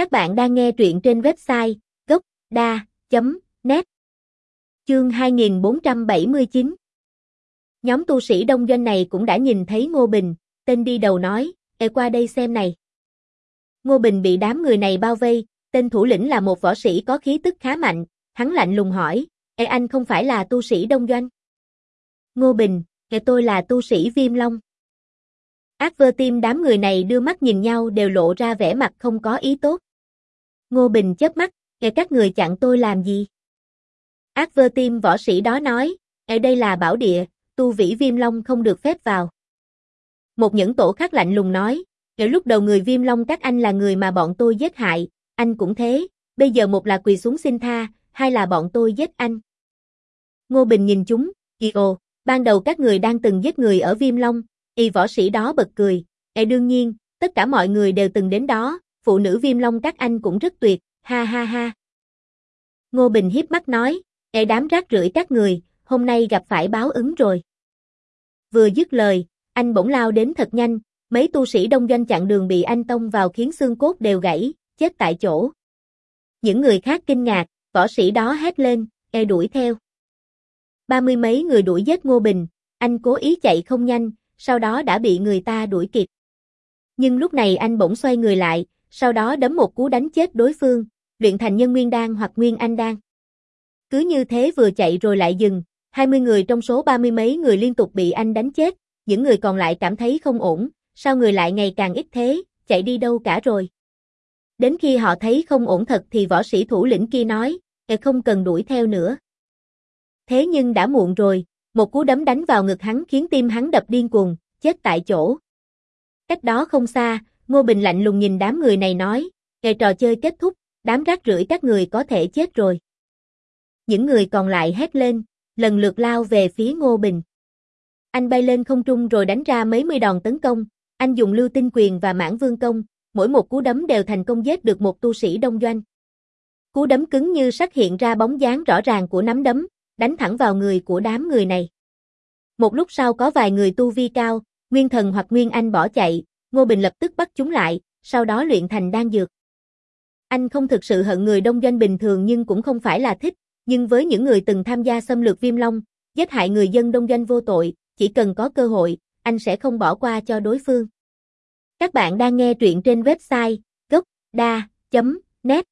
Các bạn đang nghe truyện trên website gocda.net Chương 2479 Nhóm tu sĩ đông doanh này cũng đã nhìn thấy Ngô Bình, tên đi đầu nói, Ê qua đây xem này. Ngô Bình bị đám người này bao vây, tên thủ lĩnh là một võ sĩ có khí tức khá mạnh, hắn lạnh lùng hỏi, Ê anh không phải là tu sĩ đông doanh? Ngô Bình, Ê tôi là tu sĩ Viêm Long. Ác vơ tim đám người này đưa mắt nhìn nhau đều lộ ra vẻ mặt không có ý tốt. Ngô Bình chớp mắt, Ê các người chặn tôi làm gì? Ác vơ tim võ sĩ đó nói, ở đây là bảo địa, tu vĩ Viêm Long không được phép vào. Một những tổ khác lạnh lùng nói, Ê lúc đầu người Viêm Long các anh là người mà bọn tôi giết hại, anh cũng thế, bây giờ một là quỳ xuống xin tha, hai là bọn tôi giết anh. Ngô Bình nhìn chúng, kỳ ồ, ban đầu các người đang từng giết người ở Viêm Long, y võ sĩ đó bật cười, e đương nhiên, tất cả mọi người đều từng đến đó, phụ nữ Viêm Long các anh cũng rất tuyệt, ha ha ha. Ngô Bình hiếp mắt nói, e đám rác rưởi các người, hôm nay gặp phải báo ứng rồi. Vừa dứt lời, anh bỗng lao đến thật nhanh, mấy tu sĩ đông doanh chặn đường bị anh tông vào khiến xương cốt đều gãy, chết tại chỗ. Những người khác kinh ngạc, võ sĩ đó hét lên, e đuổi theo. Ba mươi mấy người đuổi giết Ngô Bình, anh cố ý chạy không nhanh, sau đó đã bị người ta đuổi kịp. Nhưng lúc này anh bỗng xoay người lại, sau đó đấm một cú đánh chết đối phương, luyện thành nhân nguyên đan hoặc nguyên anh đan. Cứ như thế vừa chạy rồi lại dừng, 20 người trong số ba mươi mấy người liên tục bị anh đánh chết, những người còn lại cảm thấy không ổn, sao người lại ngày càng ít thế, chạy đi đâu cả rồi. Đến khi họ thấy không ổn thật thì võ sĩ thủ lĩnh kia nói, e không cần đuổi theo nữa. Thế nhưng đã muộn rồi, một cú đấm đánh vào ngực hắn khiến tim hắn đập điên cuồng, chết tại chỗ. Cách đó không xa, Ngô Bình lạnh lùng nhìn đám người này nói, Ngày trò chơi kết thúc, đám rác rưởi các người có thể chết rồi. Những người còn lại hét lên, lần lượt lao về phía Ngô Bình. Anh bay lên không trung rồi đánh ra mấy mươi đòn tấn công, anh dùng lưu tinh quyền và mãn vương công, mỗi một cú đấm đều thành công giết được một tu sĩ đông doanh. Cú đấm cứng như sắt hiện ra bóng dáng rõ ràng của nắm đấm, đánh thẳng vào người của đám người này. Một lúc sau có vài người tu vi cao, nguyên thần hoặc nguyên anh bỏ chạy, Ngô Bình lập tức bắt chúng lại, sau đó luyện thành đan dược. Anh không thực sự hận người đông doanh bình thường nhưng cũng không phải là thích, nhưng với những người từng tham gia xâm lược Viêm Long, giết hại người dân đông doanh vô tội, chỉ cần có cơ hội, anh sẽ không bỏ qua cho đối phương. Các bạn đang nghe truyện trên website gocda.net